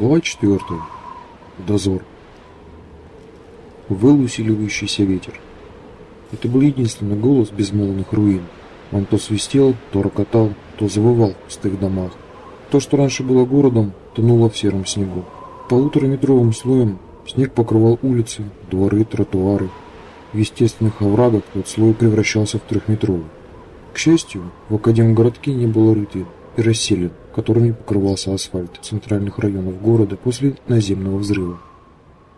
Глава 4. Дозор. Выл усиливающийся ветер. Это был единственный голос безмолвных руин. Он то свистел, то рокотал, то завывал в пустых домах. То, что раньше было городом, тонуло в сером снегу. Полутораметровым слоем снег покрывал улицы, дворы, тротуары. В естественных оврагах тот слой превращался в трехметровый. К счастью, в Академгородке не было рыты и расселен, которыми покрывался асфальт центральных районов города после наземного взрыва.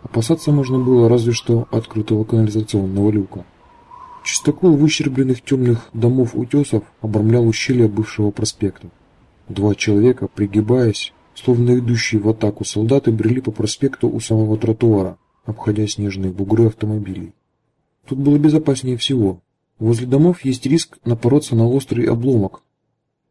Опасаться можно было разве что открытого канализационного люка. Чистокол выщербленных темных домов утесов обрамлял ущелье бывшего проспекта. Два человека, пригибаясь, словно идущие в атаку солдаты, брели по проспекту у самого тротуара, обходя снежные бугры автомобилей. Тут было безопаснее всего. Возле домов есть риск напороться на острый обломок,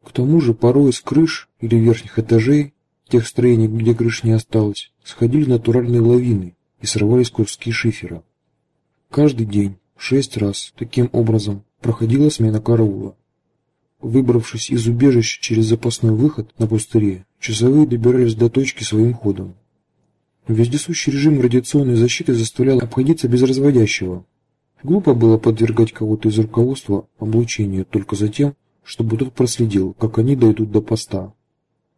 к тому же порой с крыш или верхних этажей, тех строений, где крыш не осталось, сходили натуральные лавины и срывались куски шифера. Каждый день, шесть раз, таким образом, проходила смена караула. Выбравшись из убежища через запасной выход на пустыре, часовые добирались до точки своим ходом. Вездесущий режим радиационной защиты заставлял обходиться без разводящего. Глупо было подвергать кого-то из руководства облучению только за тем, чтобы тот проследил, как они дойдут до поста.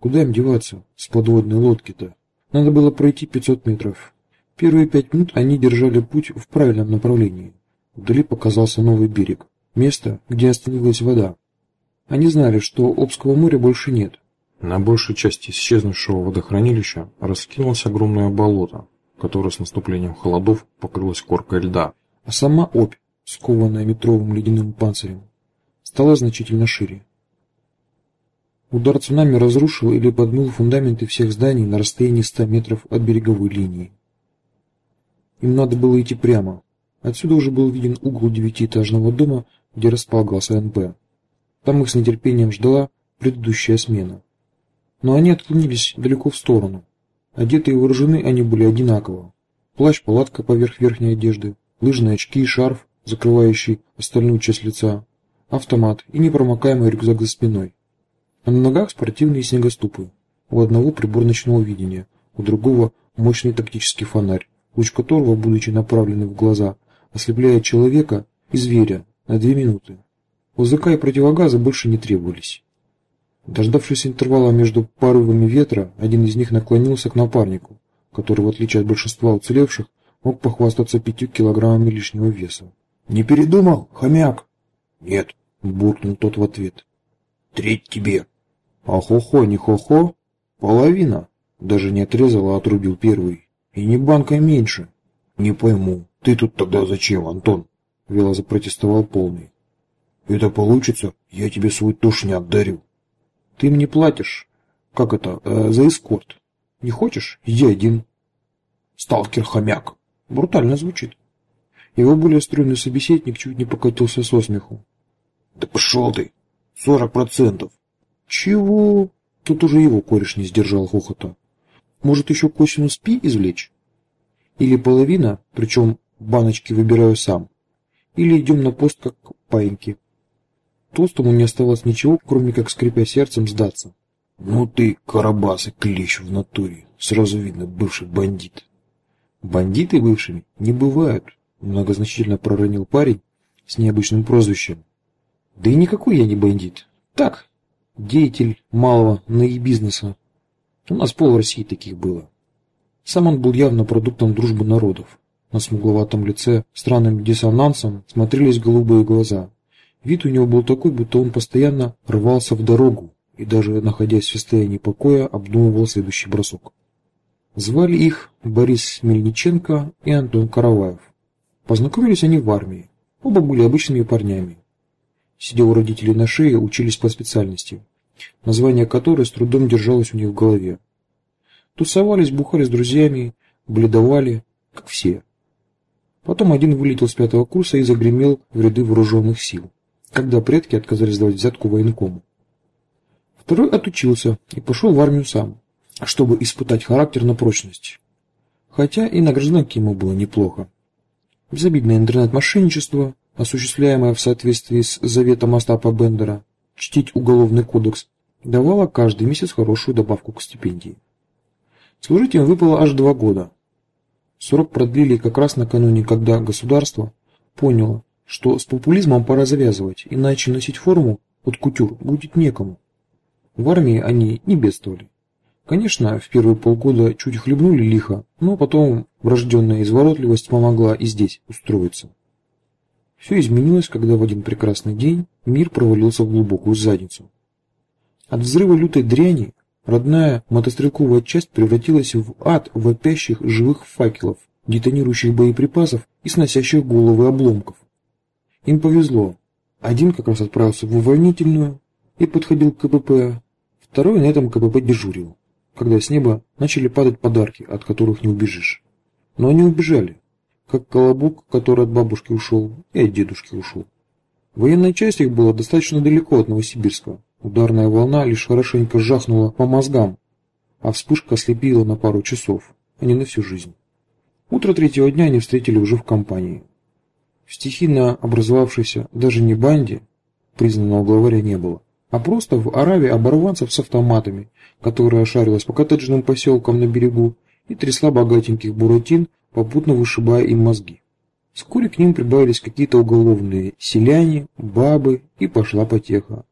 Куда им деваться с подводной лодки-то? Надо было пройти 500 метров. Первые пять минут они держали путь в правильном направлении. Вдали показался новый берег, место, где остановилась вода. Они знали, что Обского моря больше нет. На большей части исчезнувшего водохранилища раскинулось огромное болото, которое с наступлением холодов покрылось коркой льда. А сама Обь, скованная метровым ледяным панцирем, стала значительно шире. Удар цунами разрушил или подмыл фундаменты всех зданий на расстоянии 100 метров от береговой линии. Им надо было идти прямо. Отсюда уже был виден угол девятиэтажного дома, где располагался НП. Там их с нетерпением ждала предыдущая смена. Но они отклонились далеко в сторону. Одеты и вооружены они были одинаково. Плащ-палатка поверх верхней одежды, лыжные очки и шарф, закрывающий остальную часть лица, автомат и непромокаемый рюкзак за спиной. А на ногах спортивные снегоступы. У одного прибор ночного видения, у другого мощный тактический фонарь, луч которого, будучи направленный в глаза, ослепляет человека и зверя на две минуты. ОЗК и противогазы больше не требовались. Дождавшись интервала между порывами ветра, один из них наклонился к напарнику, который, в отличие от большинства уцелевших, мог похвастаться пятью килограммами лишнего веса. «Не передумал, хомяк?» «Нет», — буркнул тот в ответ. «Треть тебе». «А хо-хо, не хо-хо? Половина». Даже не отрезал, а отрубил первый. «И не банка меньше». «Не пойму, ты тут тогда зачем, Антон?» — вело запротестовал полный. «Это получится, я тебе свой тушняк дарю». «Ты мне платишь, как это, э, за эскорт. Не хочешь? Иди один». «Сталкер-хомяк». Брутально звучит. Его более стройный собеседник чуть не покатился со смеху. Да пошел ты! Сорок процентов! Чего? Тут уже его кореш не сдержал хохота. Может, еще косинус пи извлечь? Или половина, причем баночки выбираю сам. Или идем на пост как паиньки. Толстому не оставалось ничего, кроме как, скрипя сердцем, сдаться. Ну ты, карабас и клещ в натуре. Сразу видно, бывший бандит. Бандиты бывшими не бывают, многозначительно проронил парень с необычным прозвищем. Да и никакой я не бандит. Так, деятель малого наибизнеса. У нас пол России таких было. Сам он был явно продуктом дружбы народов. На смугловатом лице странным диссонансом смотрелись голубые глаза. Вид у него был такой, будто он постоянно рвался в дорогу и даже находясь в состоянии покоя, обдумывал следующий бросок. Звали их Борис Мельниченко и Антон Караваев. Познакомились они в армии. Оба были обычными парнями сидя у родителей на шее, учились по специальности, название которой с трудом держалось у них в голове. Тусовались, бухали с друзьями, бледовали, как все. Потом один вылетел с пятого курса и загремел в ряды вооруженных сил, когда предки отказались давать взятку военкому. Второй отучился и пошел в армию сам, чтобы испытать характер на прочность. Хотя и на гражданке ему было неплохо. Безобидное интернет-мошенничество, осуществляемая в соответствии с заветом Остапа Бендера, чтить уголовный кодекс, давала каждый месяц хорошую добавку к стипендии. Служить им выпало аж два года. Срок продлили как раз накануне, когда государство поняло, что с популизмом пора завязывать, иначе носить форму от кутюр будет некому. В армии они не бедствовали. Конечно, в первые полгода чуть хлебнули лихо, но потом врожденная изворотливость помогла и здесь устроиться. Все изменилось, когда в один прекрасный день мир провалился в глубокую задницу. От взрыва лютой дряни родная мотострелковая часть превратилась в ад вопящих живых факелов, детонирующих боеприпасов и сносящих головы обломков. Им повезло. Один как раз отправился в увольнительную и подходил к КПП, второй на этом КПП дежурил когда с неба начали падать подарки, от которых не убежишь. Но они убежали, как колобок, который от бабушки ушел и от дедушки ушел. Военная часть их была достаточно далеко от Новосибирска. Ударная волна лишь хорошенько жахнула по мозгам, а вспышка ослепила на пару часов, а не на всю жизнь. Утро третьего дня они встретили уже в компании. В стихийно образовавшейся даже не банде, признанного главаря не было, а просто в Аравии оборванцев с автоматами, которая шарилась по коттеджным поселкам на берегу и трясла богатеньких буратин, попутно вышибая им мозги. Вскоре к ним прибавились какие-то уголовные селяне, бабы, и пошла потеха.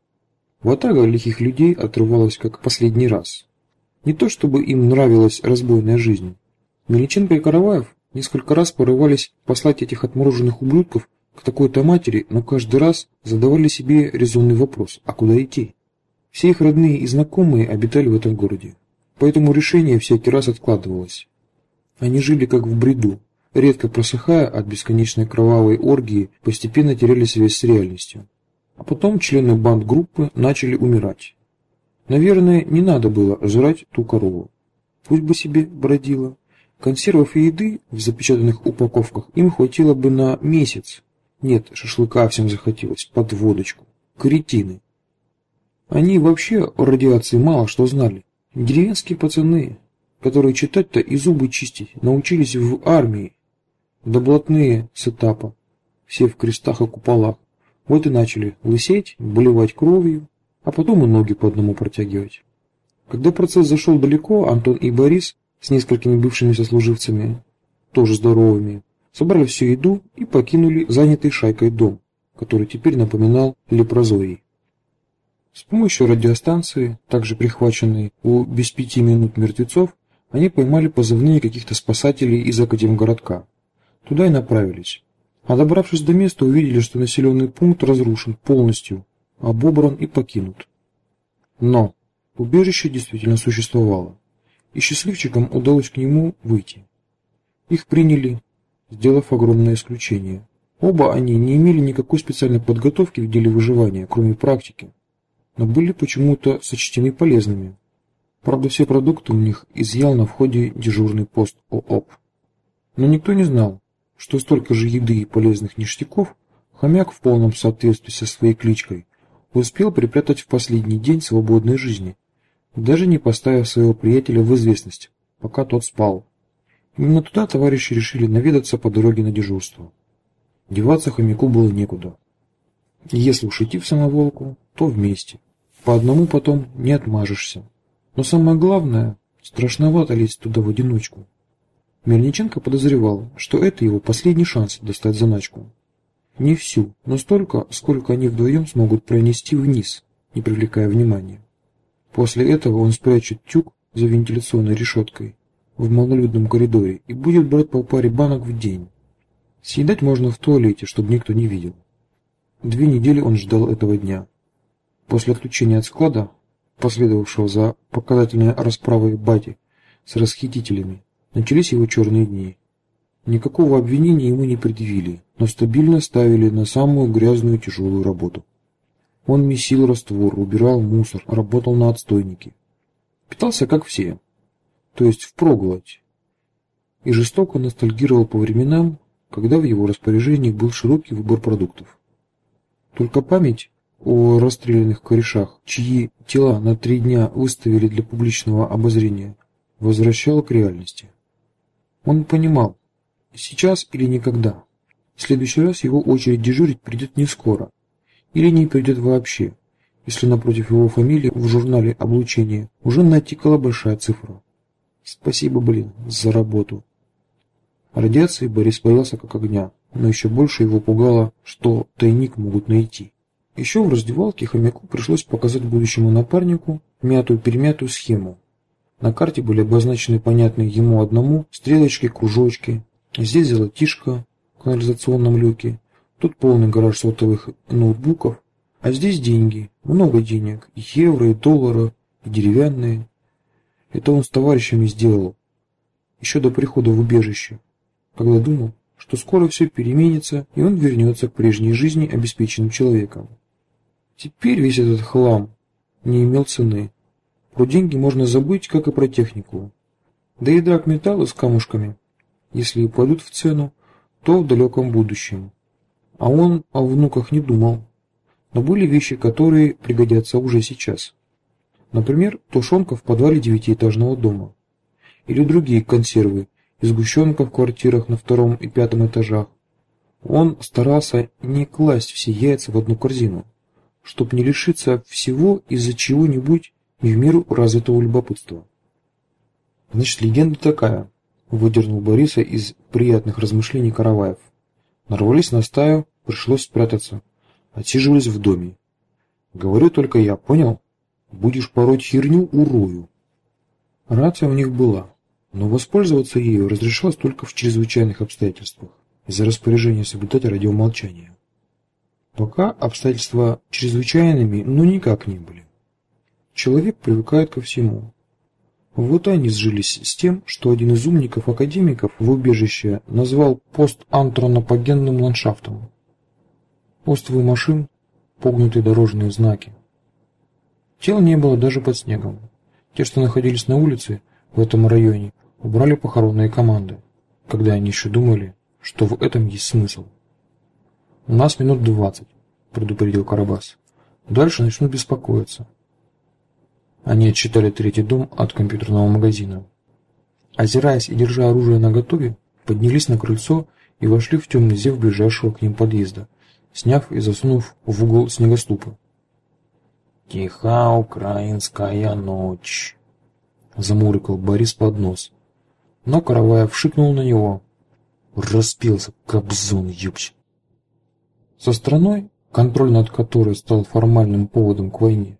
Ватага лихих людей отрывалась как последний раз. Не то чтобы им нравилась разбойная жизнь. Мельниченко и Караваев несколько раз порывались послать этих отмороженных ублюдков к такой-то матери, но каждый раз задавали себе резонный вопрос, а куда идти? Все их родные и знакомые обитали в этом городе, поэтому решение всякий раз откладывалось. Они жили как в бреду, редко просыхая от бесконечной кровавой оргии, постепенно теряли связь с реальностью. А потом члены банд-группы начали умирать. Наверное, не надо было жрать ту корову. Пусть бы себе бродила. Консервов и еды в запечатанных упаковках им хватило бы на месяц, нет, шашлыка всем захотелось, под водочку. Кретины. Они вообще о радиации мало что знали. Деревенские пацаны, которые читать-то и зубы чистить научились в армии. Да блатные с этапа, все в крестах и куполах. Вот и начали лысеть, болевать кровью, а потом и ноги по одному протягивать. Когда процесс зашел далеко, Антон и Борис с несколькими бывшими сослуживцами, тоже здоровыми, собрали всю еду и покинули занятый шайкой дом, который теперь напоминал лепрозорий. С помощью радиостанции, также прихваченной у без пяти минут мертвецов, они поймали позывные каких-то спасателей из Академгородка. Туда и направились. А добравшись до места, увидели, что населенный пункт разрушен полностью, обобран и покинут. Но убежище действительно существовало, и счастливчикам удалось к нему выйти. Их приняли, сделав огромное исключение. Оба они не имели никакой специальной подготовки в деле выживания, кроме практики, но были почему-то сочтены полезными. Правда, все продукты у них изъял на входе дежурный пост ООП. Но никто не знал, что столько же еды и полезных ништяков хомяк в полном соответствии со своей кличкой успел припрятать в последний день свободной жизни, даже не поставив своего приятеля в известность, пока тот спал. Именно туда товарищи решили наведаться по дороге на дежурство. Деваться хомяку было некуда. Если уж идти в самоволку, то вместе. По одному потом не отмажешься. Но самое главное, страшновато лезть туда в одиночку. Мельниченко подозревал, что это его последний шанс достать заначку. Не всю, но столько, сколько они вдвоем смогут пронести вниз, не привлекая внимания. После этого он спрячет тюк за вентиляционной решеткой в малолюдном коридоре и будет брать по паре банок в день. Съедать можно в туалете, чтобы никто не видел. Две недели он ждал этого дня. После отключения от склада, последовавшего за показательной расправой бати с расхитителями, начались его черные дни. Никакого обвинения ему не предъявили, но стабильно ставили на самую грязную тяжелую работу. Он месил раствор, убирал мусор, работал на отстойнике. Питался как все, то есть впроголодь, и жестоко ностальгировал по временам, когда в его распоряжении был широкий выбор продуктов. Только память о расстрелянных корешах, чьи тела на три дня выставили для публичного обозрения, возвращала к реальности. Он понимал, сейчас или никогда. В следующий раз его очередь дежурить придет не скоро, или не придет вообще, если напротив его фамилии в журнале облучения уже натикала большая цифра. Спасибо, блин, за работу. Радиации Борис боялся как огня, но еще больше его пугало, что тайник могут найти. Еще в раздевалке хомяку пришлось показать будущему напарнику мятую-перемятую схему. На карте были обозначены понятные ему одному стрелочки, кружочки. Здесь золотишко в канализационном люке, тут полный гараж сотовых ноутбуков, а здесь деньги, много денег, и евро, и доллары, и деревянные. Это он с товарищами сделал, еще до прихода в убежище, когда думал, что скоро все переменится, и он вернется к прежней жизни обеспеченным человеком. Теперь весь этот хлам не имел цены. Про деньги можно забыть, как и про технику. Да и драгметаллы с камушками, если и упадут в цену, то в далеком будущем. А он о внуках не думал. Но были вещи, которые пригодятся уже сейчас. Например, тушенка в подвале девятиэтажного дома. Или другие консервы, и сгущенка в квартирах на втором и пятом этажах. Он старался не класть все яйца в одну корзину чтоб не лишиться всего из-за чего-нибудь не в меру развитого любопытства. Значит, легенда такая, выдернул Бориса из приятных размышлений Караваев. Нарвались на стаю, пришлось спрятаться. Отсиживались в доме. Говорю только я, понял? Будешь пороть херню, урою. Рация у них была, но воспользоваться ею разрешалось только в чрезвычайных обстоятельствах из-за распоряжения соблюдать радиомолчание. Пока обстоятельства чрезвычайными, но никак не были. Человек привыкает ко всему. Вот они сжились с тем, что один из умников-академиков в убежище назвал пост антропогенным ландшафтом. Остовы машин, погнутые дорожные знаки. Тел не было даже под снегом. Те, что находились на улице в этом районе, убрали похоронные команды, когда они еще думали, что в этом есть смысл. У нас минут двадцать, предупредил Карабас. Дальше начнут беспокоиться. Они отсчитали третий дом от компьютерного магазина. Озираясь и держа оружие наготове, поднялись на крыльцо и вошли в темный зев ближайшего к ним подъезда, сняв и засунув в угол снегоступы. «Тиха украинская ночь», — замурыкал Борис под нос. Но Караваев шикнул на него. Распился, кобзон, ёпч. Со страной, контроль над которой стал формальным поводом к войне,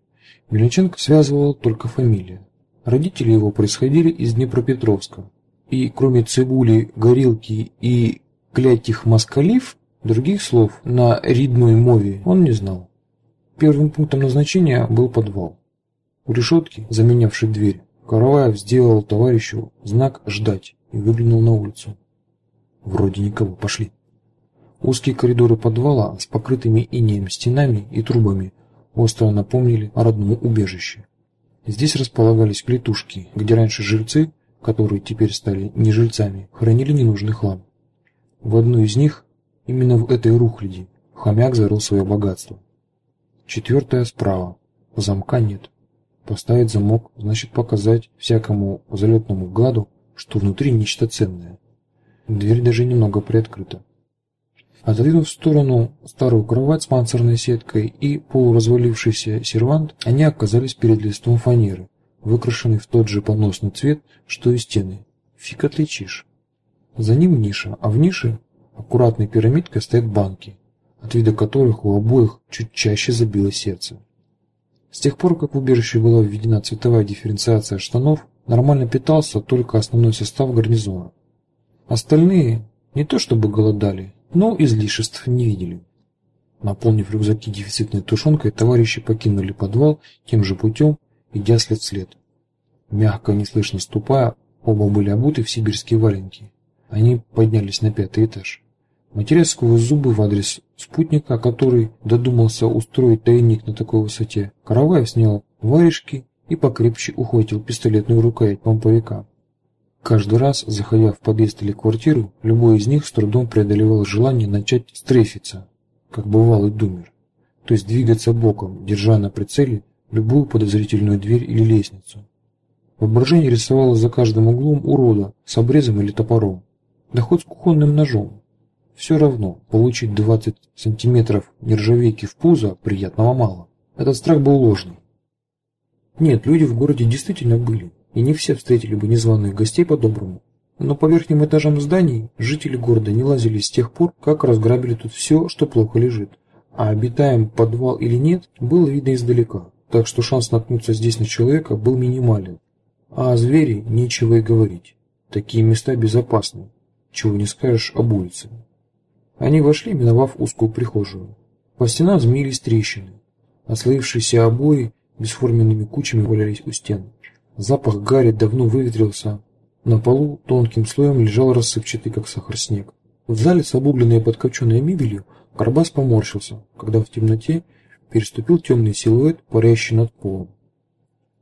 Мельниченко связывала только фамилия. Родители его происходили из Днепропетровска, и кроме цибули, горилки и клятих москалив, других слов на рідной мове он не знал. Первым пунктом назначения был подвал. У решетки, заменявшей дверь, Караваев сделал товарищу знак «ждать» и выглянул на улицу. Вроде никого, пошли. Узкие коридоры подвала с покрытыми инеем стенами и трубами остро напомнили о родном убежище. Здесь располагались клетушки, где раньше жильцы, которые теперь стали не жильцами, хранили ненужный хлам. В одну из них, именно в этой рухляди, хомяк зарыл свое богатство. Четвертая справа. Замка нет. Поставить замок значит показать всякому залетному гаду, что внутри нечто ценное. Дверь даже немного приоткрыта. Отодвинув в сторону старую кровать с панцирной сеткой и полуразвалившийся сервант, они оказались перед листом фанеры, выкрашенный в тот же поносный цвет, что и стены. Фиг отличишь. За ним ниша, а в нише аккуратной пирамидкой стоят банки, от вида которых у обоих чуть чаще забилось сердце. С тех пор, как в убежище была введена цветовая дифференциация штанов, нормально питался только основной состав гарнизона. Остальные не то чтобы голодали, но излишеств не видели. Наполнив рюкзаки дефицитной тушенкой, товарищи покинули подвал тем же путем, идя след в след. Мягко, неслышно ступая, оба были обуты в сибирские валенки. Они поднялись на пятый этаж. Матерясь сквозь зубы в адрес спутника, который додумался устроить тайник на такой высоте, Караваев снял варежки и покрепче ухватил пистолетную рукоять помповика. Каждый раз, заходя в подъезд или квартиру, любой из них с трудом преодолевал желание начать стрефиться, как бывалый думер, то есть двигаться боком, держа на прицеле любую подозрительную дверь или лестницу. Воображение рисовало за каждым углом урода с обрезом или топором, да хоть с кухонным ножом. Все равно, получить 20 сантиметров нержавейки в пузо приятного мало. Этот страх был ложный. Нет, люди в городе действительно были и не все встретили бы незваных гостей по-доброму. Но по верхним этажам зданий жители города не лазили с тех пор, как разграбили тут все, что плохо лежит. А обитаем подвал или нет, было видно издалека, так что шанс наткнуться здесь на человека был минимален. А о звере нечего и говорить. Такие места безопасны, чего не скажешь об улице. Они вошли, миновав узкую прихожую. По стенам змеились трещины. Отслоившиеся обои бесформенными кучами валялись у стен. Запах гари давно выветрился. На полу тонким слоем лежал рассыпчатый, как сахар, снег. В зале с обугленной и подкопченной мебелью Карбас поморщился, когда в темноте переступил темный силуэт, парящий над полом.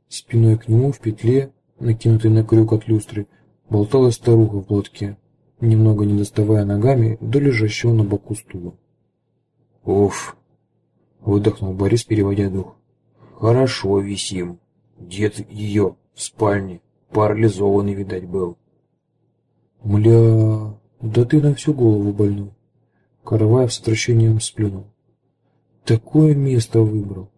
Спиной к нему в петле, накинутой на крюк от люстры, болталась старуха в платке, немного не доставая ногами до лежащего на боку стула. «Уф!» — выдохнул Борис, переводя дух. «Хорошо висим. Дед ее в спальне, парализованный, видать, был». «Мля, да ты на всю голову больной!» Караваев с отвращением сплюнул. «Такое место выбрал!»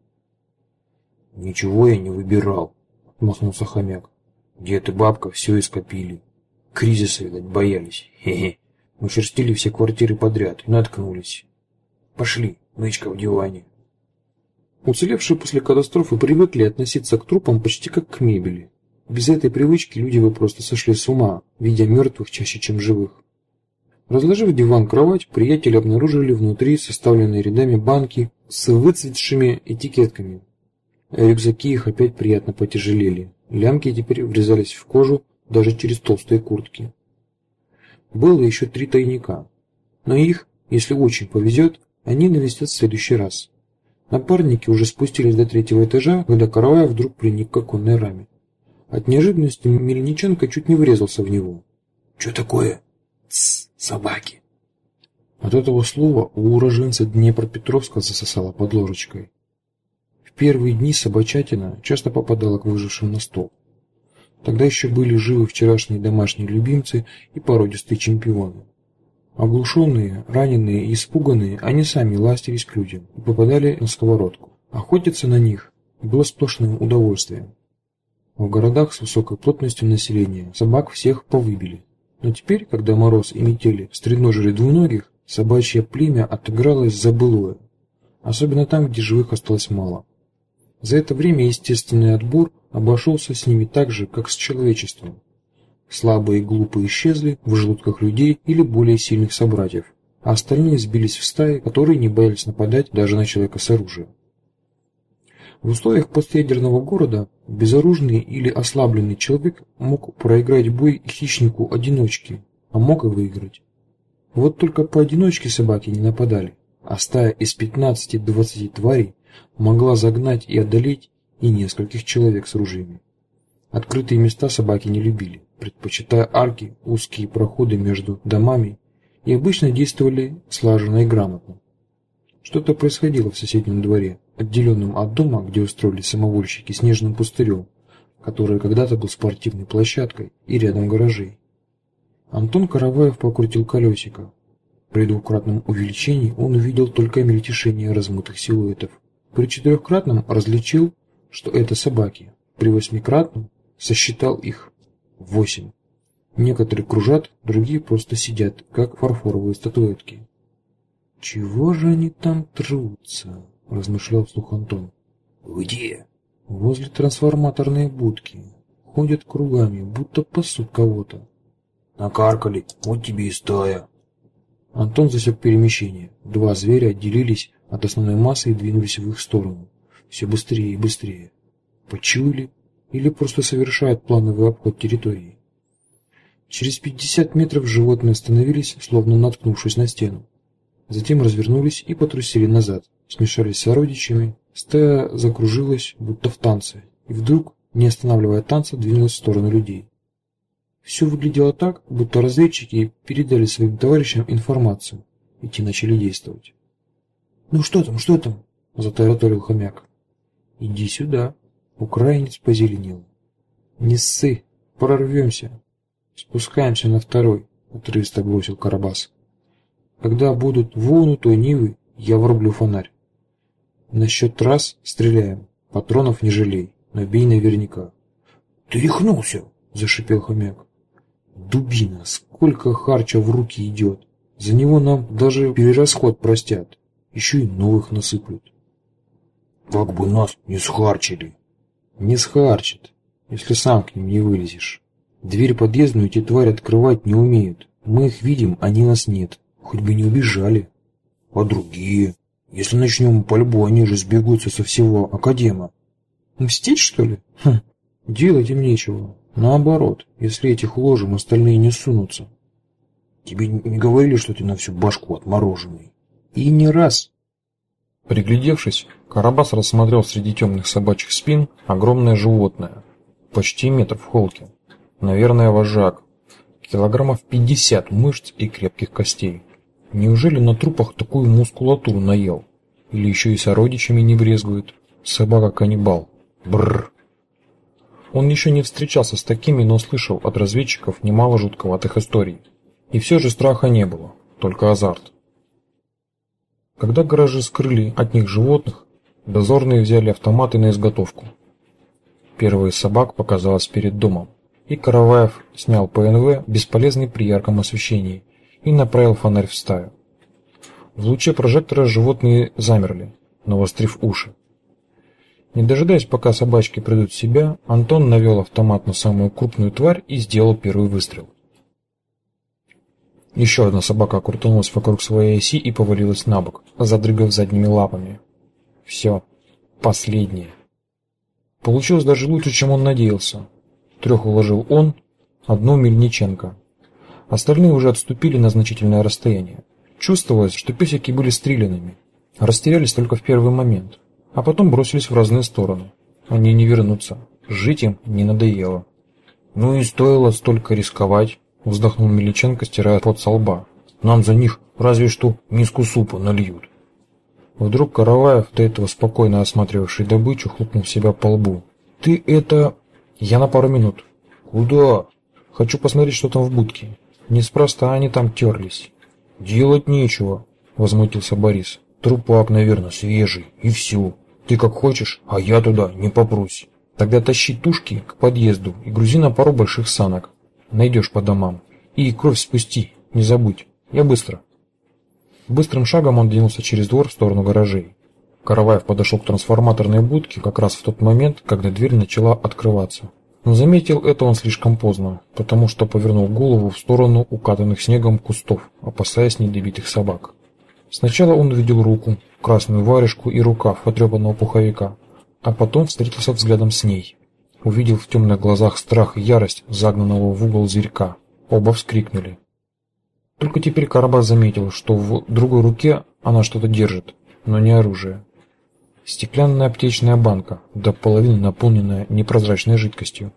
«Ничего я не выбирал», — махнулся хомяк. «Дед и бабка все ископили. Кризиса, видать, боялись. Хе-хе. Мы шерстили все квартиры подряд и наткнулись. Пошли, нычка в диване». Уцелевшие после катастрофы привыкли относиться к трупам почти как к мебели. Без этой привычки люди бы просто сошли с ума, видя мертвых чаще, чем живых. Разложив диван-кровать, приятели обнаружили внутри составленные рядами банки с выцветшими этикетками. Рюкзаки их опять приятно потяжелели. Лямки теперь врезались в кожу даже через толстые куртки. Было еще три тайника, но их, если очень повезет, они навестят в следующий раз. Напарники уже спустились до третьего этажа, когда Караваев вдруг приник к оконной раме. От неожиданности Мельниченко чуть не врезался в него. «Что такое?» «Тссс, собаки!» От этого слова у уроженца Днепропетровска засосало под ложечкой. В первые дни собачатина часто попадала к выжившим на стол. Тогда еще были живы вчерашние домашние любимцы и породистые чемпионы. Оглушенные, раненые и испуганные, они сами ластились к людям и попадали на сковородку. Охотиться на них было сплошным удовольствием. В городах с высокой плотностью населения собак всех повыбили. Но теперь, когда мороз и метели стреножили двуногих, собачье племя отыгралось за былое. Особенно там, где живых осталось мало. За это время естественный отбор обошелся с ними так же, как с человечеством. Слабые и глупые исчезли в желудках людей или более сильных собратьев, а остальные сбились в стаи, которые не боялись нападать даже на человека с оружием. В условиях постъядерного города безоружный или ослабленный человек мог проиграть бой хищнику-одиночке, а мог и выиграть. Вот только поодиночке собаки не нападали, а стая из 15-20 тварей могла загнать и одолеть и нескольких человек с ружьями. Открытые места собаки не любили, предпочитая арки, узкие проходы между домами и обычно действовали слаженно и грамотно. Что-то происходило в соседнем дворе, отделенном от дома, где устроили самовольщики снежным пустырем, который когда-то был спортивной площадкой и рядом гаражей. Антон Караваев покрутил колесико. При двукратном увеличении он увидел только мельтешение размытых силуэтов. При четырехкратном различил, что это собаки. При восьмикратном сосчитал их восемь. Некоторые кружат, другие просто сидят, как фарфоровые статуэтки. Чего же они там трутся? размышлял вслух Антон. Где? Возле трансформаторной будки. Ходят кругами, будто пасут кого-то. Накаркали, вот тебе и стая. Антон засек перемещение. Два зверя отделились от основной массы и двинулись в их сторону. Все быстрее и быстрее. Почуяли или просто совершают плановый обход территории. Через 50 метров животные остановились, словно наткнувшись на стену. Затем развернулись и потрусили назад, смешались с сородичами. Стая закружилась, будто в танце, и вдруг, не останавливая танца, двинулась в сторону людей. Все выглядело так, будто разведчики передали своим товарищам информацию, и те начали действовать. «Ну что там, что там?» – затараторил хомяк. «Иди сюда!» – украинец позеленел. «Не ссы, прорвемся!» «Спускаемся на второй», – отрывисто бросил Карабас. «Когда будут вон у той Нивы, я врублю фонарь. На счет раз стреляем, патронов не жалей, но бей наверняка. Ты рехнулся, зашипел хомяк. Дубина, сколько харча в руки идет. За него нам даже перерасход простят. Еще и новых насыплют. Как бы нас не схарчили. Не схарчат, если сам к ним не вылезешь. Дверь подъездную эти твари открывать не умеют. Мы их видим, они нас нет. Хоть бы не убежали. А другие? Если начнем пальбу, они же сбегутся со всего Академа. Мстить, что ли? Хм, делать им нечего. Наоборот, если этих уложим, остальные не сунутся. Тебе не говорили, что ты на всю башку отмороженный? И не раз. Приглядевшись, Карабас рассмотрел среди темных собачьих спин огромное животное, почти метр в холке. Наверное, вожак. Килограммов 50 мышц и крепких костей. Неужели на трупах такую мускулатуру наел? Или еще и сородичами не брезгует? Собака-каннибал. Бррр. Он еще не встречался с такими, но слышал от разведчиков немало жутковатых историй. И все же страха не было, только азарт. Когда гаражи скрыли от них животных, дозорные взяли автоматы на изготовку. Первая из собак показалась перед домом, и Караваев снял ПНВ, бесполезный при ярком освещении, и направил фонарь в стаю. В луче прожектора животные замерли, навострив уши. Не дожидаясь, пока собачки придут в себя, Антон навел автомат на самую крупную тварь и сделал первый выстрел. Еще одна собака крутанулась вокруг своей оси и повалилась на бок, задрыгав задними лапами. Все, последнее. Получилось даже лучше, чем он надеялся. Трех уложил он, одну Мельниченко. Остальные уже отступили на значительное расстояние. Чувствовалось, что песики были стрелянными. Растерялись только в первый момент, а потом бросились в разные стороны. Они не вернутся. Жить им не надоело. Ну и стоило столько рисковать вздохнул Миличенко, стирая пот со лба. Нам за них разве что миску супа нальют. Вдруг Караваев, до этого спокойно осматривавший добычу, хлопнул себя по лбу. Ты это я на пару минут. Куда? Хочу посмотреть, что там в будке. Неспроста они там терлись. Делать нечего, возмутился Борис. Трупак, наверное, свежий, и все. Ты как хочешь, а я туда не попрусь. Тогда тащи тушки к подъезду и грузи на пару больших санок найдешь по домам. И кровь спусти, не забудь. Я быстро. Быстрым шагом он двинулся через двор в сторону гаражей. Караваев подошел к трансформаторной будке как раз в тот момент, когда дверь начала открываться. Но заметил это он слишком поздно, потому что повернул голову в сторону укатанных снегом кустов, опасаясь недобитых собак. Сначала он увидел руку, красную варежку и рукав потрепанного пуховика, а потом встретился взглядом с ней увидел в темных глазах страх и ярость загнанного в угол зверька. Оба вскрикнули. Только теперь Карабас заметил, что в другой руке она что-то держит, но не оружие. Стеклянная аптечная банка, до половины наполненная непрозрачной жидкостью.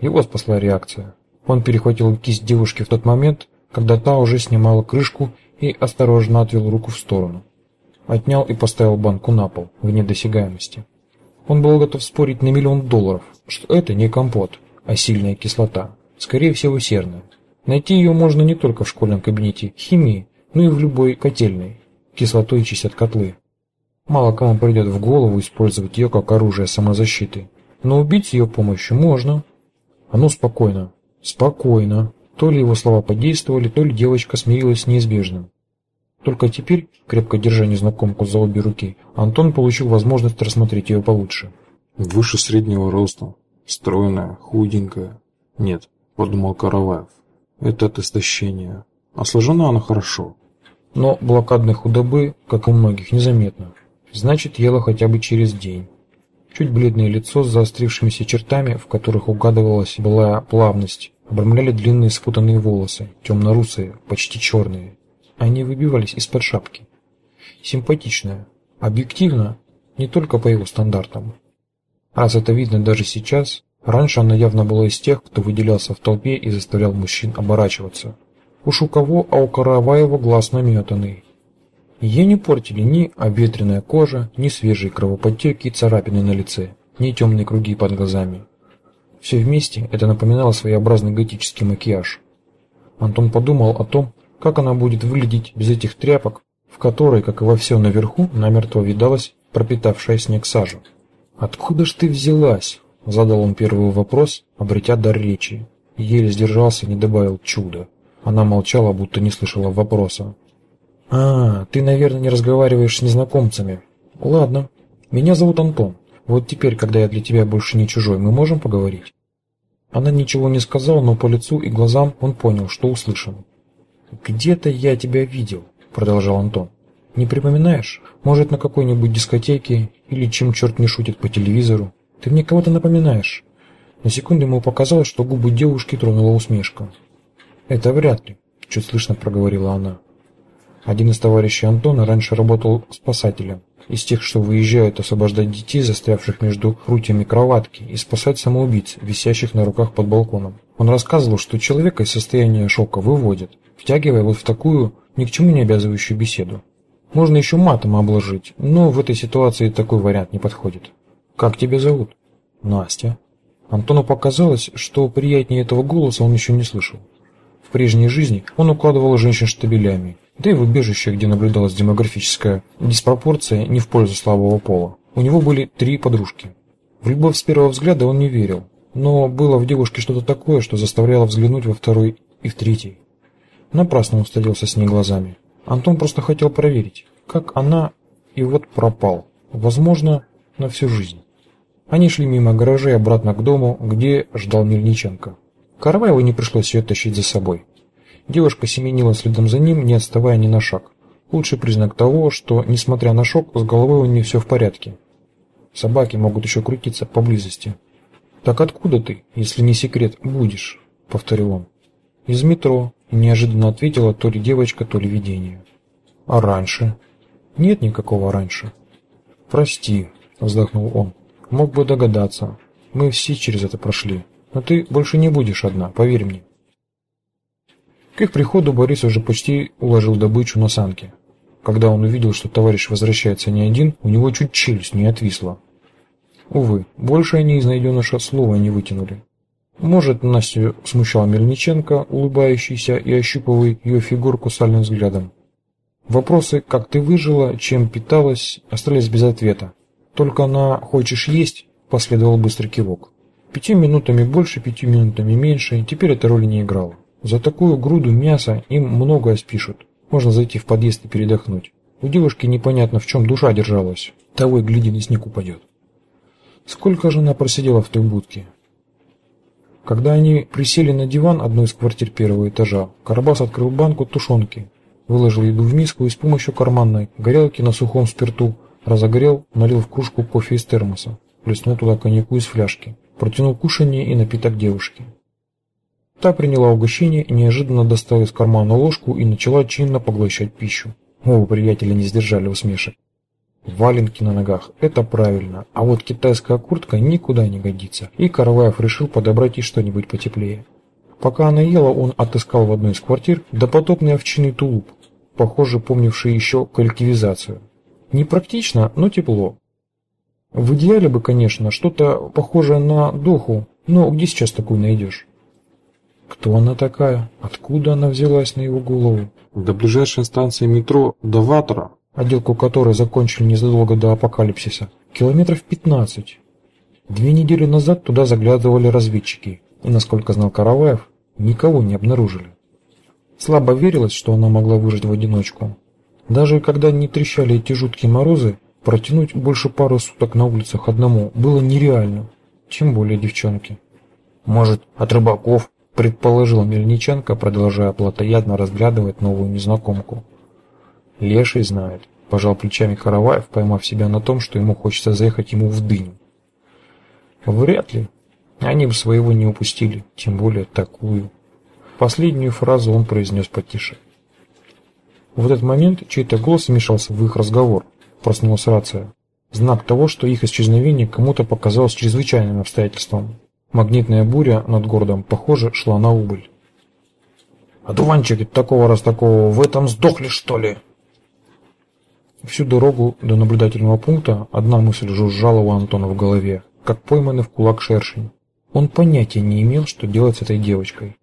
Его спасла реакция. Он перехватил кисть девушки в тот момент, когда та уже снимала крышку и осторожно отвел руку в сторону. Отнял и поставил банку на пол, вне досягаемости. Он был готов спорить на миллион долларов, что это не компот, а сильная кислота, скорее всего серная. Найти ее можно не только в школьном кабинете химии, но и в любой котельной. Кислотой чистят котлы. Мало кому придет в голову использовать ее как оружие самозащиты, но убить с ее помощью можно. А ну спокойно, спокойно. То ли его слова подействовали, то ли девочка смирилась с неизбежным. Только теперь, крепко держа незнакомку за обе руки, Антон получил возможность рассмотреть ее получше. Выше среднего роста, стройная, худенькая. Нет, подумал Караваев. Это от истощения. А сложена она хорошо. Но блокадной худобы, как у многих, незаметно. Значит, ела хотя бы через день. Чуть бледное лицо с заострившимися чертами, в которых угадывалась былая плавность, обрамляли длинные спутанные волосы, темно-русые, почти черные. Они выбивались из-под шапки. Симпатичная, объективно, не только по его стандартам. Раз это видно даже сейчас, раньше она явно была из тех, кто выделялся в толпе и заставлял мужчин оборачиваться. Уж у кого, а у Караваева глаз наметанный. Ее не портили ни обветренная кожа, ни свежие кровоподтеки и царапины на лице, ни темные круги под глазами. Все вместе это напоминало своеобразный готический макияж. Антон подумал о том, как она будет выглядеть без этих тряпок, в которой, как и во все наверху, намертво видалась пропитавшая снег сажа. «Откуда ж ты взялась?» – Задал он первый вопрос, обретя дар речи. Еле сдержался и не добавил чуда. Она молчала, будто не слышала вопроса. «А, ты, наверное, не разговариваешь с незнакомцами. Ладно. Меня зовут Антон. Вот теперь, когда я для тебя больше не чужой, мы можем поговорить?» Она ничего не сказала, но по лицу и глазам он понял, что услышан. «Где-то я тебя видел», — продолжал Антон. «Не припоминаешь? Может, на какой-нибудь дискотеке или чем черт не шутит по телевизору? Ты мне кого-то напоминаешь». На секунду ему показалось, что губы девушки тронула усмешка. «Это вряд ли», — чуть слышно проговорила она. Один из товарищей Антона раньше работал спасателем, из тех, что выезжают освобождать детей, застрявших между прутьями кроватки, и спасать самоубийц, висящих на руках под балконом. Он рассказывал, что человека из состояния шока выводят, втягивая вот в такую ни к чему не обязывающую беседу. Можно еще матом обложить, но в этой ситуации такой вариант не подходит. «Как тебя зовут?» «Настя». Антону показалось, что приятнее этого голоса он еще не слышал. В прежней жизни он укладывал женщин штабелями, да и в убежище, где наблюдалась демографическая диспропорция не в пользу слабого пола. У него были три подружки. В любовь с первого взгляда он не верил, но было в девушке что-то такое, что заставляло взглянуть во второй и в третий. Напрасно он встретился с ней глазами. Антон просто хотел проверить, как она, и вот пропал. Возможно, на всю жизнь. Они шли мимо гаражей обратно к дому, где ждал Мельниченко. Караваеву не пришлось ее тащить за собой. Девушка семенила следом за ним, не отставая ни на шаг. Лучший признак того, что, несмотря на шок, с головой у нее все в порядке. Собаки могут еще крутиться поблизости. «Так откуда ты, если не секрет, будешь?» — повторил он. «Из метро», — неожиданно ответила то ли девочка, то ли видение. «А раньше?» «Нет никакого раньше». «Прости», — вздохнул он. «Мог бы догадаться. Мы все через это прошли. Но ты больше не будешь одна, поверь мне». К их приходу Борис уже почти уложил добычу на санки. Когда он увидел, что товарищ возвращается не один, у него чуть челюсть не отвисла. Увы, больше они из найденыша слова не вытянули. Может, Настю смущал Мельниченко, улыбающийся и ощупывая ее фигурку сальным взглядом. Вопросы «как ты выжила?», «чем питалась?» остались без ответа. Только на «хочешь есть?» последовал быстрый кивок. Пятью минутами больше, пятью минутами меньше, теперь эта роль не играла. За такую груду мяса им многое спишут. Можно зайти в подъезд и передохнуть. У девушки непонятно, в чем душа держалась. Того и гляди, лесник упадет. Сколько же она просидела в той будке? Когда они присели на диван одной из квартир первого этажа, Карабас открыл банку тушенки, выложил еду в миску и с помощью карманной горелки на сухом спирту разогрел, налил в кружку кофе из термоса, плеснул туда коньяку из фляжки, протянул кушанье и напиток девушке. Та приняла угощение и неожиданно достала из кармана ложку и начала чинно поглощать пищу. Оба приятеля не сдержали усмешек. Валенки на ногах – это правильно, а вот китайская куртка никуда не годится, и Караваев решил подобрать ей что-нибудь потеплее. Пока она ела, он отыскал в одной из квартир допотопный овчинный тулуп, похоже, помнивший еще коллективизацию. Непрактично, но тепло. В идеале бы, конечно, что-то похожее на доху, но где сейчас такую найдешь? Кто она такая? Откуда она взялась на его голову? До ближайшей станции метро до отделку которой закончили незадолго до апокалипсиса, километров 15. Две недели назад туда заглядывали разведчики, и, насколько знал Караваев, никого не обнаружили. Слабо верилось, что она могла выжить в одиночку. Даже когда не трещали эти жуткие морозы, протянуть больше пары суток на улицах одному было нереально, тем более девчонки. Может, от рыбаков предположил Мельниченко, продолжая плотоядно разглядывать новую незнакомку. Леший знает, пожал плечами Караваев, поймав себя на том, что ему хочется заехать ему в дыню. Вряд ли. Они бы своего не упустили, тем более такую. Последнюю фразу он произнес потише. В этот момент чей-то голос вмешался в их разговор. Проснулась рация. Знак того, что их исчезновение кому-то показалось чрезвычайным обстоятельством. Магнитная буря над городом, похоже, шла на убыль. «Одуванчики такого раз такого в этом сдохли, что ли?» Всю дорогу до наблюдательного пункта одна мысль жужжала у Антона в голове, как пойманный в кулак шершень. Он понятия не имел, что делать с этой девочкой.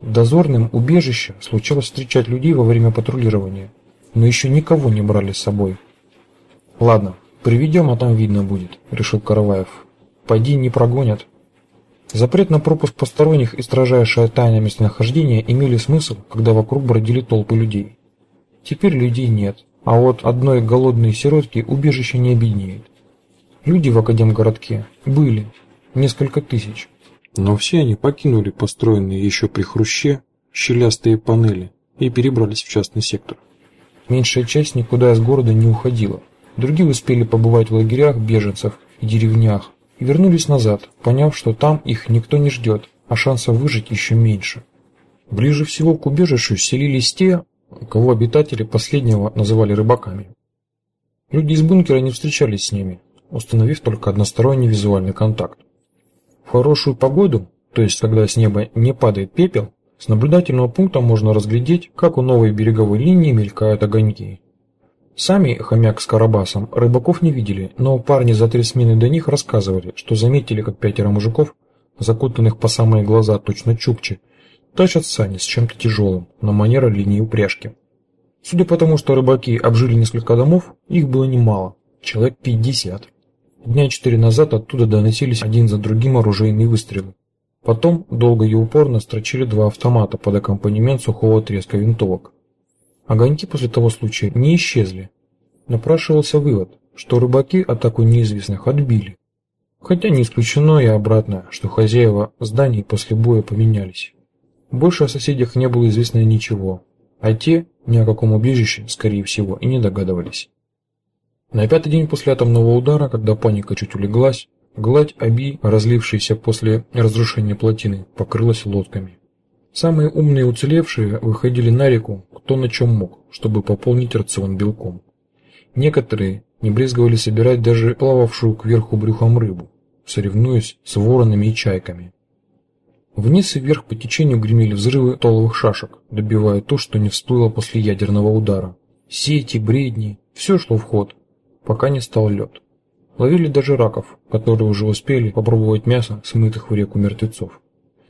Дозорным убежище случалось встречать людей во время патрулирования, но еще никого не брали с собой. «Ладно, приведем, а там видно будет», — решил Караваев. Поди не прогонят. Запрет на пропуск посторонних и строжайшее тайное местонахождение имели смысл, когда вокруг бродили толпы людей. Теперь людей нет, а вот одной голодной сиротки убежище не объединяет. Люди в Академгородке были, несколько тысяч. Но все они покинули построенные еще при Хруще щелястые панели и перебрались в частный сектор. Меньшая часть никуда из города не уходила. Другие успели побывать в лагерях беженцев и деревнях и вернулись назад, поняв, что там их никто не ждет, а шансов выжить еще меньше. Ближе всего к убежищу селились те, кого обитатели последнего называли рыбаками. Люди из бункера не встречались с ними, установив только односторонний визуальный контакт. В хорошую погоду, то есть когда с неба не падает пепел, с наблюдательного пункта можно разглядеть, как у новой береговой линии мелькают огоньки. Сами хомяк с Карабасом рыбаков не видели, но парни за три смены до них рассказывали, что заметили, как пятеро мужиков, закутанных по самые глаза точно чукчи, тащат сани с чем-то тяжелым, на манера линии упряжки. Судя по тому, что рыбаки обжили несколько домов, их было немало, человек пятьдесят. Дня четыре назад оттуда доносились один за другим оружейные выстрелы. Потом долго и упорно строчили два автомата под аккомпанемент сухого треска винтовок. Огоньки после того случая не исчезли. Напрашивался вывод, что рыбаки атаку неизвестных отбили. Хотя не исключено и обратно, что хозяева зданий после боя поменялись. Больше о соседях не было известно ничего, а те ни о каком убежище, скорее всего, и не догадывались. На пятый день после атомного удара, когда паника чуть улеглась, гладь Аби, разлившаяся после разрушения плотины, покрылась лодками. Самые умные уцелевшие выходили на реку, кто на чем мог, чтобы пополнить рацион белком. Некоторые не брезговали собирать даже плававшую кверху брюхом рыбу, соревнуясь с воронами и чайками. Вниз и вверх по течению гремели взрывы толовых шашек, добивая то, что не всплыло после ядерного удара. Сети, бредни, все шло в ход, пока не стал лед. Ловили даже раков, которые уже успели попробовать мясо смытых в реку мертвецов.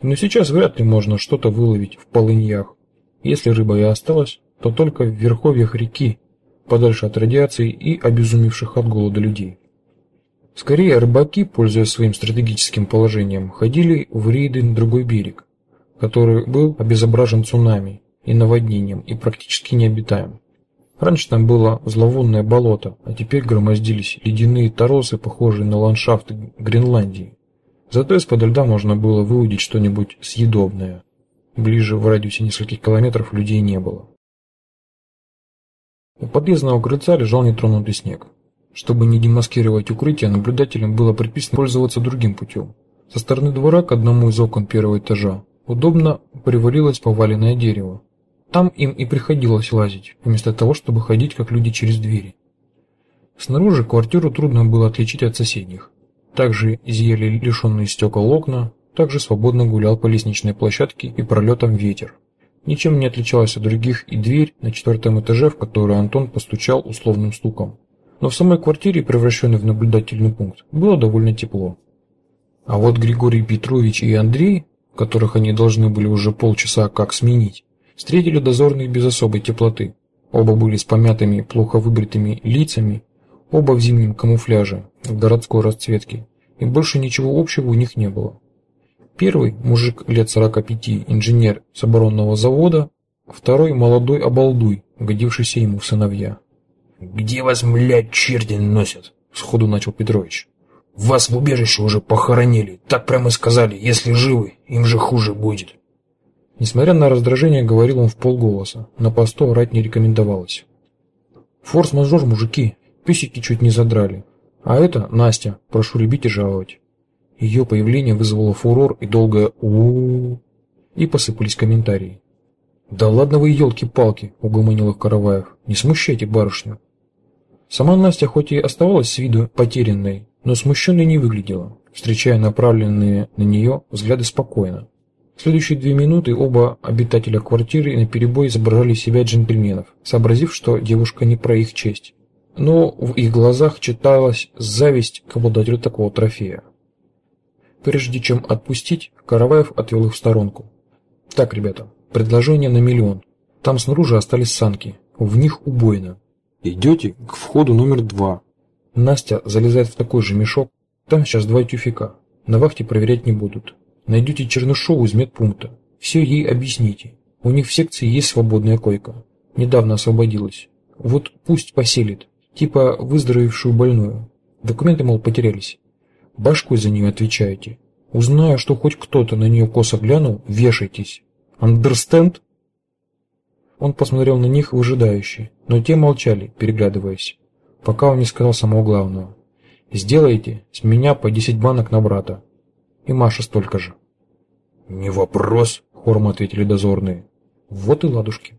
Но сейчас вряд ли можно что-то выловить в полыньях. Если рыба и осталась, то только в верховьях реки, подальше от радиации и обезумевших от голода людей. Скорее, рыбаки, пользуясь своим стратегическим положением, ходили в рейды на другой берег, который был обезображен цунами и наводнением и практически необитаем. Раньше там было зловонное болото, а теперь громоздились ледяные торосы, похожие на ландшафты Гренландии. Зато из-под льда можно было выудить что-нибудь съедобное. Ближе в радиусе нескольких километров людей не было. У подъездного крыльца лежал нетронутый снег. Чтобы не демаскировать укрытие, наблюдателям было предписано пользоваться другим путем. Со стороны двора к одному из окон первого этажа удобно привалилось поваленное дерево. Там им и приходилось лазить, вместо того, чтобы ходить как люди через двери. Снаружи квартиру трудно было отличить от соседних. Также зияли лишенные стекол окна, также свободно гулял по лестничной площадке и пролетам ветер. Ничем не отличалась от других и дверь на четвертом этаже, в которую Антон постучал условным стуком. Но в самой квартире, превращенной в наблюдательный пункт, было довольно тепло. А вот Григорий Петрович и Андрей, которых они должны были уже полчаса как сменить, Встретили дозорных без особой теплоты. Оба были с помятыми, плохо выбритыми лицами, оба в зимнем камуфляже, в городской расцветке, и больше ничего общего у них не было. Первый мужик лет 45, инженер с оборонного завода, второй молодой обалдуй, годившийся ему в сыновья. Где вас, млядь, черти носят? сходу начал Петрович. Вас в убежище уже похоронили. Так прямо сказали, если живы, им же хуже будет. Несмотря на раздражение, говорил он в полголоса. На посту орать не рекомендовалось. Форс-мажор, мужики, писики чуть не задрали. А это Настя, прошу любить и жаловать. Ее появление вызвало фурор и долгое у, -у, -у и посыпались комментарии. Да ладно вы елки-палки, угомонил их Караваев. Не смущайте барышню. Сама Настя хоть и оставалась с виду потерянной, но смущенной не выглядела, встречая направленные на нее взгляды спокойно. В следующие две минуты оба обитателя квартиры наперебой изображали себя джентльменов, сообразив, что девушка не про их честь. Но в их глазах читалась зависть к обладателю такого трофея. Прежде чем отпустить, Караваев отвел их в сторонку. Так, ребята, предложение на миллион. Там снаружи остались санки, в них убойно. Идете к входу номер два. Настя залезает в такой же мешок, Там сейчас два тюфика. На вахте проверять не будут. Найдете Чернышову из медпункта. Все ей объясните. У них в секции есть свободная койка. Недавно освободилась. Вот пусть поселит. Типа выздоровевшую больную. Документы, мол, потерялись. Башкой за нее отвечаете. Узнаю, что хоть кто-то на нее косо глянул, вешайтесь. Understand? Он посмотрел на них выжидающе, но те молчали, переглядываясь, пока он не сказал самого главного. «Сделайте с меня по десять банок на брата. И Маша столько же». «Не вопрос», — хором ответили дозорные. «Вот и ладушки».